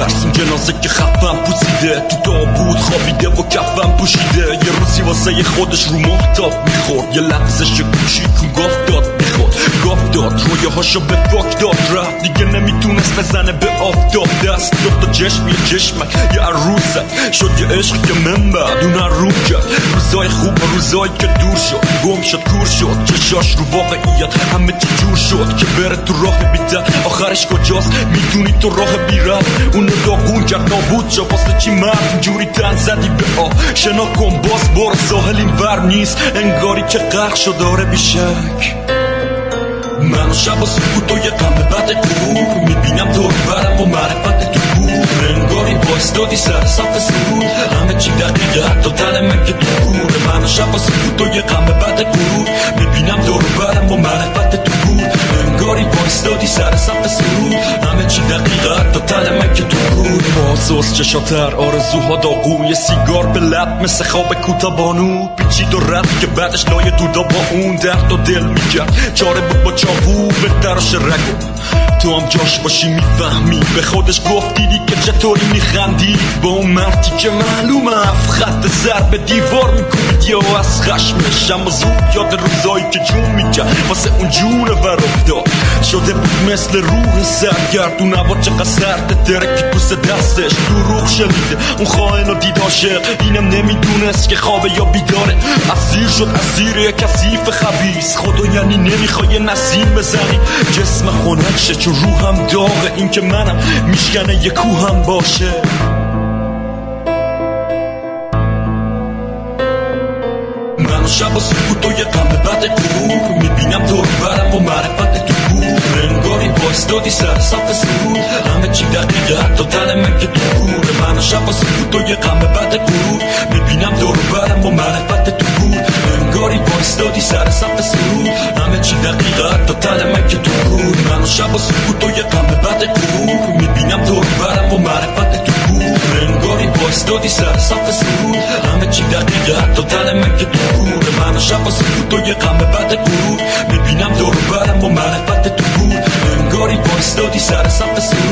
واسه که خفم پوسیده تو تابوت خوابیده و کفم پوشیده یه روزی واسه خودش رو محتاب می‌خورد یه لحظش گوشی کن گفت داد می‌خورد گفت داد رویه هاشو به فاک داد رفت دیگه نمی‌تونست بزنه به آفتاب دست دو تا چشم یه چشمک یه عروسک شد یه عشق که من بعد اون رو کرد روزای خوب و روزایی که دور شد گم شد کور شد چشاش رو واقعیت همه چی جور شد که بره تو راه بیده آخرش کجاست می‌دونی تو راه بیرد اونو داغون کرد نابود شد واسه چی مرد جوری تن زدی به آه شنا کن باز برو ساحل این ور نیست انگاری که غرق شد داره بیشک من و شب و سکوت و یه قم بعد غروب می‌بینم دور برم و معرفت تو بود انگاری دادی سر صف سرود همه چی دقیقه حتی تن من که کوره من و شب و سکوت و یه قم بعد غروب می‌بینم دور برم و معرفت تو بود انگاری دادی سر صف سرود همه چی دقیقه حتی تن من که بازوز چشاتر آرزوها داغون یه سیگار به لب مثل خواب کوتا بانو پیچید و رفت که بعدش لای دودا با اون درد و دل می‌کرد. چاره بود با چاقو بهترش رگو تو هم جاش باشی می‌فهمی. به خودش گفت دیدی که چطوری میخندی. با اون مردی که معلومه اف خط سر به دیوار میکوبید. یا از خشمش اما زود یاد روزایی که جون می‌کرد. واسه اون جون ور شده بود مثل روح سرگردون هوا چقدر سرده درکی پوست دستش دروغ شنیده. اون خواهن و دید عاشق اینم نمی‌دونست که خوابه یا بیداره اسیر شد اسیر یک کسیف خبیس خدا یعنی نمی‌خوای نسیم بزنی. جسم خونک شه چون روحم داغه. این که منم میشکنه یه کوهم باشه. من شب و سکوت و یه قم بعد غروب می‌بینم. دادی سر صف سرود همه چی دقیقه حتی تن من که تو کوره من شب و سکوت و یه قم بعد غروب می‌بینم دور برم و معرفت تو بود انگاری دادی سر صف سرود همه چی دقیقه حتی تن من که تو کوره من شب و سکوت و یه قم بعد غروب می‌بینم دور برم و معرفت تو بود انگاری دادی سر صف سرود همه چی دقیقه حتی تن من که تو کوره من شب و سکوت و یه قم بعد غروب انگاری